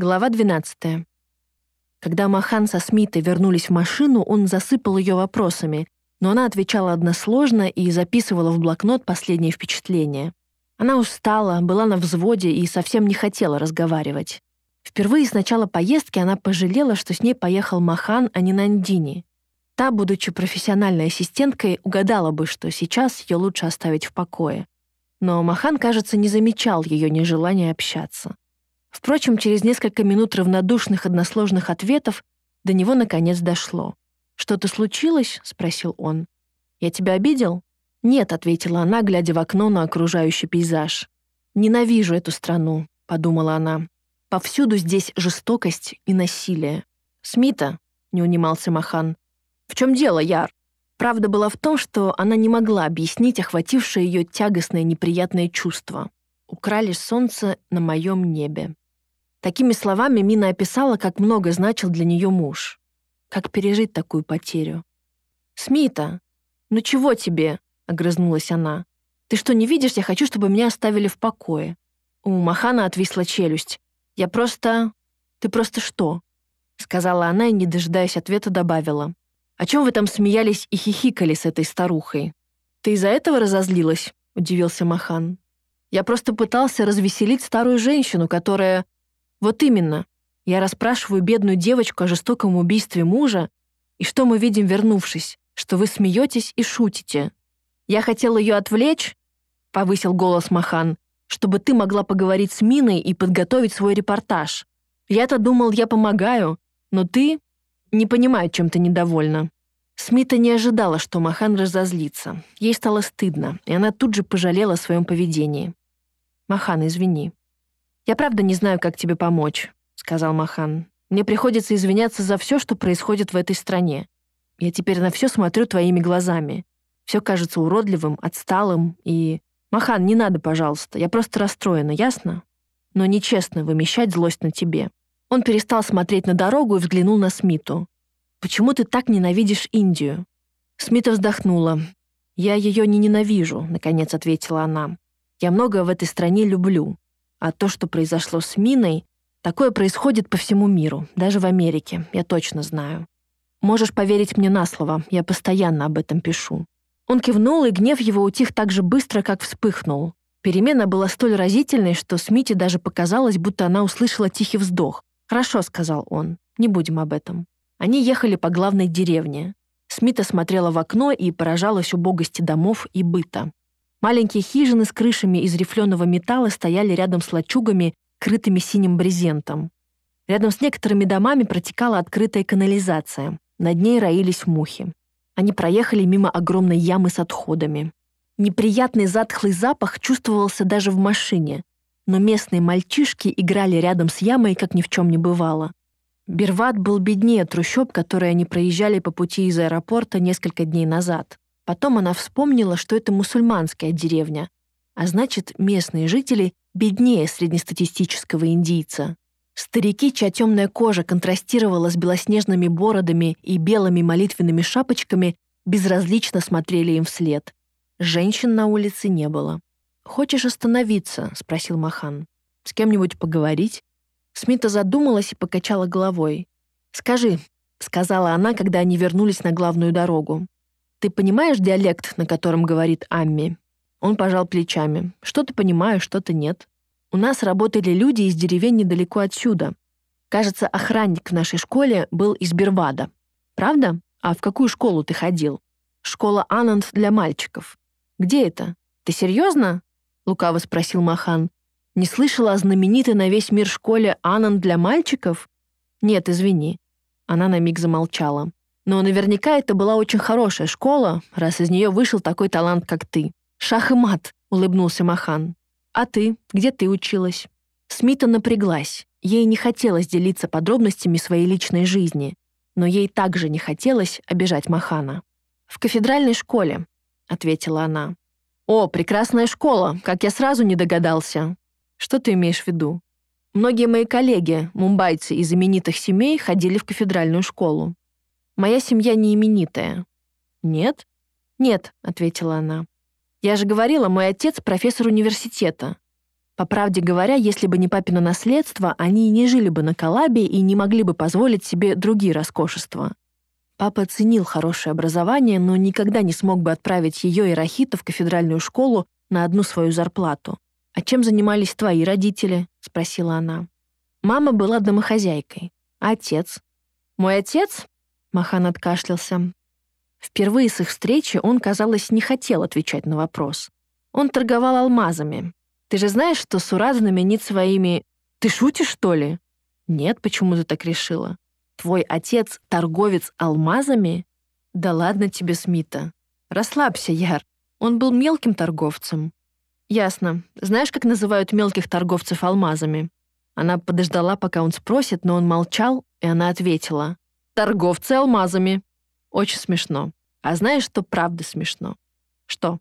Глава 12. Когда Махан со Смитой вернулись в машину, он засыпал ее вопросами, но она отвечала односложно и записывала в блокнот последние впечатления. Она устала, была на взводе и совсем не хотела разговаривать. Впервые с начала поездки она пожалела, что с ней поехал Махан, а не Нандини. Та, будучи профессиональной ассистенткой, угадала бы, что сейчас ее лучше оставить в покое. Но Махан, кажется, не замечал ее нежелания общаться. Впрочем, через несколько минут равнодушных односложных ответов до него наконец дошло. «Что-то случилось?» — спросил он. «Я тебя обидел?» «Нет», — ответила она, глядя в окно на окружающий пейзаж. «Ненавижу эту страну», — подумала она. «Повсюду здесь жестокость и насилие». «Смита», — не унимался Махан. «В чем дело, Яр?» Правда была в том, что она не могла объяснить охватившее ее тягостное неприятное чувство. «Украли солнце на моем небе». Такими словами Мина описала, как много значил для нее муж. Как пережить такую потерю? «Смита, ну чего тебе?» — огрызнулась она. «Ты что, не видишь, я хочу, чтобы меня оставили в покое». У Махана отвисла челюсть. «Я просто... Ты просто что?» — сказала она и, не дожидаясь ответа, добавила. «О чем вы там смеялись и хихикали с этой старухой?» «Ты из-за этого разозлилась?» — удивился Махан. «Я просто пытался развеселить старую женщину, которая вот именно. Я расспрашиваю бедную девочку о жестоком убийстве мужа, и что мы видим, вернувшись? Что вы смеетесь и шутите. Я хотел ее отвлечь, повысил голос Махан, чтобы ты могла поговорить с Миной и подготовить свой репортаж. Я-то думал, я помогаю, но ты не понимаю, чем ты недовольна. Смита не ожидала, что Махан разозлится. Ей стало стыдно, и она тут же пожалела о своем поведении. «Махан, извини. «Я правда не знаю, как тебе помочь», — сказал Махан. «Мне приходится извиняться за все, что происходит в этой стране. Я теперь на все смотрю твоими глазами. Все кажется уродливым, отсталым и... Махан, не надо, пожалуйста, я просто расстроена, ясно? Но нечестно вымещать злость на тебе». Он перестал смотреть на дорогу и взглянул на Смиту. «Почему ты так ненавидишь Индию?» Смита вздохнула. «Я ее не ненавижу», — наконец ответила она. «Я многое в этой стране люблю. А то, что произошло с Миной, такое происходит по всему миру, даже в Америке, я точно знаю. Можешь поверить мне на слово, я постоянно об этом пишу». Он кивнул, и гнев его утих так же быстро, как вспыхнул. Перемена была столь разительной, что Смите даже показалось, будто она услышала тихий вздох. «Хорошо», — сказал он, — «не будем об этом». Они ехали по главной деревне. Смита смотрела в окно и поражалась убогости домов и быта. Маленькие хижины с крышами из рифленого металла стояли рядом с лачугами, крытыми синим брезентом. Рядом с некоторыми домами протекала открытая канализация. Над ней роились мухи. Они проехали мимо огромной ямы с отходами. Неприятный затхлый запах чувствовался даже в машине, но местные мальчишки играли рядом с ямой, как ни в чем не бывало. Берват был беднее трущоб, которые они проезжали по пути из аэропорта несколько дней назад. Потом она вспомнила, что это мусульманская деревня, а значит, местные жители беднее среднестатистического индийца. Старики, чья темная кожа контрастировала с белоснежными бородами и белыми молитвенными шапочками, безразлично смотрели им вслед. Женщин на улице не было. «Хочешь остановиться?» — спросил Махан. «С кем-нибудь поговорить?» Смита задумалась и покачала головой. «Скажи», — сказала она, когда они вернулись на главную дорогу. «Ты понимаешь диалект, на котором говорит Амми?» Он пожал плечами. «Что-то понимаю, что-то нет. У нас работали люди из деревень недалеко отсюда. Кажется, охранник в нашей школе был из Бервада. Правда? А в какую школу ты ходил? Школа Ананд для мальчиков. Где это? Ты серьезно? Лукаво спросил Махан. Не слышала о знаменитой на весь мир школе Ананд для мальчиков? Нет, извини. Она на миг замолчала. Но наверняка это была очень хорошая школа, раз из нее вышел такой талант, как ты. Шах и мат, улыбнулся Махан. А ты? Где ты училась? Смита напряглась. Ей не хотелось делиться подробностями своей личной жизни, но ей также не хотелось обижать Махана. «В кафедральной школе», — ответила она. «О, прекрасная школа, как я сразу не догадался». «Что ты имеешь в виду?» «Многие мои коллеги, мумбайцы из именитых семей, ходили в кафедральную школу. Моя семья не именитая». «Нет?» «Нет», — ответила она. «Я же говорила, мой отец профессор университета. По правде говоря, если бы не папино наследство, они не жили бы на Калабе и не могли бы позволить себе другие роскошества. Папа ценил хорошее образование, но никогда не смог бы отправить ее и Рахита в кафедральную школу на одну свою зарплату. «А чем занимались твои родители?» — спросила она. Мама была домохозяйкой. А отец? Мой отец? Махан откашлялся. Впервые с их встречи он, казалось, не хотел отвечать на вопрос. Он торговал алмазами. Ты же знаешь, что Сурат знаменит своими... Ты шутишь, что ли? Нет, почему ты так решила? Твой отец — торговец алмазами? Да ладно тебе, Смита. Расслабься, Яр. Он был мелким торговцем. Ясно. Знаешь, как называют мелких торговцев алмазами? Она подождала, пока он спросит, но он молчал, и она ответила. «Торговцы алмазами». Очень смешно. А знаешь, что правда смешно? Что?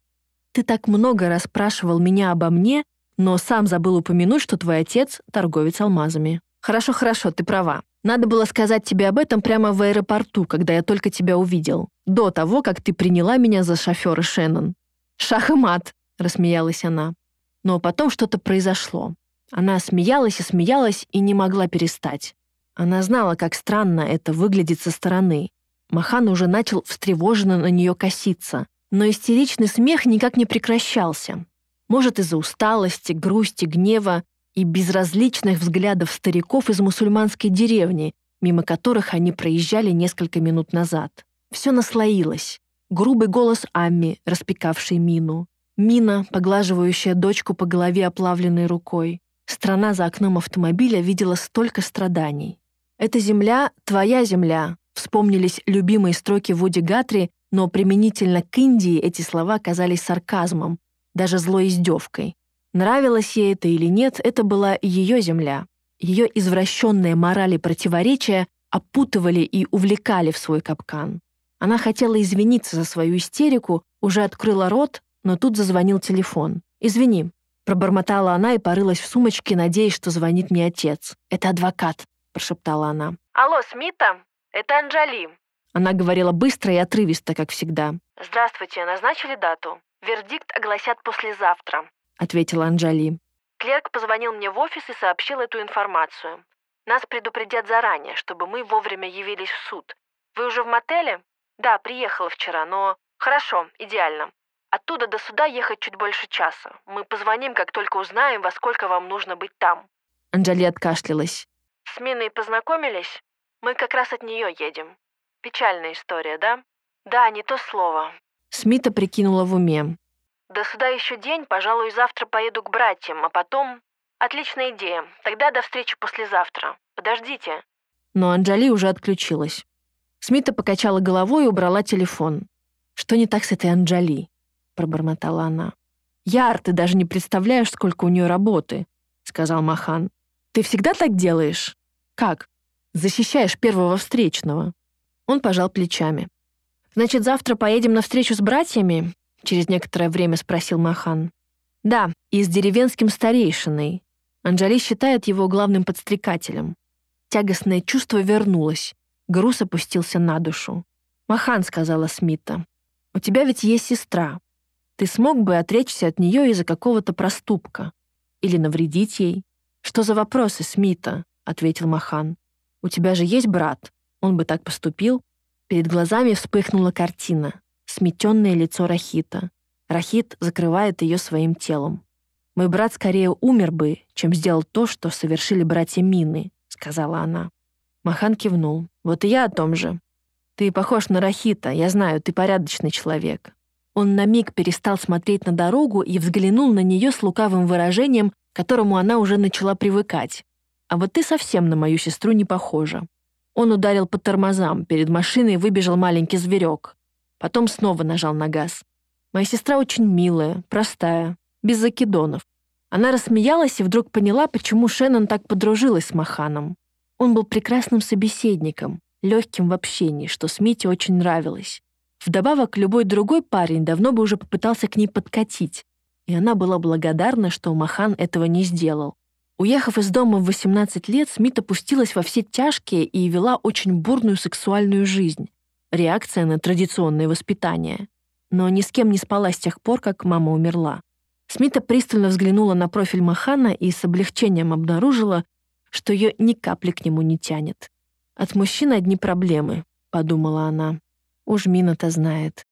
Ты так много раз спрашивал меня обо мне, но сам забыл упомянуть, что твой отец — торговец алмазами. Хорошо, хорошо, ты права. Надо было сказать тебе об этом прямо в аэропорту, когда я только тебя увидел. До того, как ты приняла меня за шофера Шеннон. Шах и мат, рассмеялась она. Но потом что-то произошло. Она смеялась и смеялась и не могла перестать. Она знала, как странно это выглядит со стороны. Махан уже начал встревоженно на нее коситься, но истеричный смех никак не прекращался. Может, из-за усталости, грусти, гнева и безразличных взглядов стариков из мусульманской деревни, мимо которых они проезжали несколько минут назад. Все наслоилось. Грубый голос Амми, распекавший Мину. Мина, поглаживающая дочку по голове оплавленной рукой. Страна за окном автомобиля видела столько страданий. «Эта земля — твоя земля», вспомнились любимые строки Вуди Гатри, но применительно к Индии эти слова казались сарказмом, даже злой издевкой. Нравилось ей это или нет, это была ее земля. Ее извращенные морали противоречия опутывали и увлекали в свой капкан. Она хотела извиниться за свою истерику, уже открыла рот, но тут зазвонил телефон. «Извини», Пробормотала она и порылась в сумочке, надеясь, что звонит мне отец. «Это адвокат», — прошептала она. «Алло, Смита, это Анжали». Она говорила быстро и отрывисто, как всегда. «Здравствуйте, назначили дату? Вердикт огласят послезавтра», — ответила Анжали. Клерк позвонил мне в офис и сообщил эту информацию. Нас предупредят заранее, чтобы мы вовремя явились в суд. Вы уже в мотеле? Да, приехала вчера, но... Хорошо, идеально. Оттуда до суда ехать чуть больше часа. Мы позвоним, как только узнаем, во сколько вам нужно быть там». Анжели откашлялась. «С Миной познакомились? Мы как раз от нее едем. Печальная история, да?» «Да, не то слово». Смита прикинула в уме. «До суда еще день, пожалуй, завтра поеду к братьям, а потом...» «Отличная идея. Тогда до встречи послезавтра. Подождите». Но Анжали уже отключилась. Смита покачала головой и убрала телефон. Что не так с этой Анжали? пробормотала она. «Яр, ты даже не представляешь, сколько у нее работы», — сказал Махан. «Ты всегда так делаешь?» «Как?» «Защищаешь первого встречного». Он пожал плечами. «Значит, завтра поедем на встречу с братьями?» — через некоторое время спросил Махан. «Да, и с деревенским старейшиной. Анжали считает его главным подстрекателем. Тягостное чувство вернулось. Груз опустился на душу. «Махан», — сказала Смита, — «у тебя ведь есть сестра. Ты смог бы отречься от нее из-за какого-то проступка или навредить ей? Что за вопросы, Смита? ответил Махан. У тебя же есть брат. Он бы так поступил. Перед глазами вспыхнула картина. Сметенное лицо Рахита. Рахит закрывает ее своим телом. «Мой брат скорее умер бы, чем сделал то, что совершили братья Мины», — сказала она. Махан кивнул. «Вот и я о том же. Ты похож на Рахита, я знаю, ты порядочный человек. Он на миг перестал смотреть на дорогу и взглянул на нее с лукавым выражением, которому она уже начала привыкать. «А вот ты совсем на мою сестру не похожа». Он ударил по тормозам, перед машиной выбежал маленький зверек. Потом снова нажал на газ. «Моя сестра очень милая, простая, без закидонов». Она рассмеялась и вдруг поняла, почему Шеннон так подружилась с Маханом. Он был прекрасным собеседником, легким в общении, что Смите очень нравилось. Вдобавок, любой другой парень давно бы уже попытался к ней подкатить, и она была благодарна, что Махан этого не сделал. Уехав из дома в 18 лет, Смит опустилась во все тяжкие и вела очень бурную сексуальную жизнь. Реакция на традиционное воспитание. Но ни с кем не спала с тех пор, как мама умерла. Смита пристально взглянула на профиль Махана и с облегчением обнаружила, что ее ни капли к нему не тянет. «От мужчин одни проблемы», — подумала она. «Уж Мина-то знает».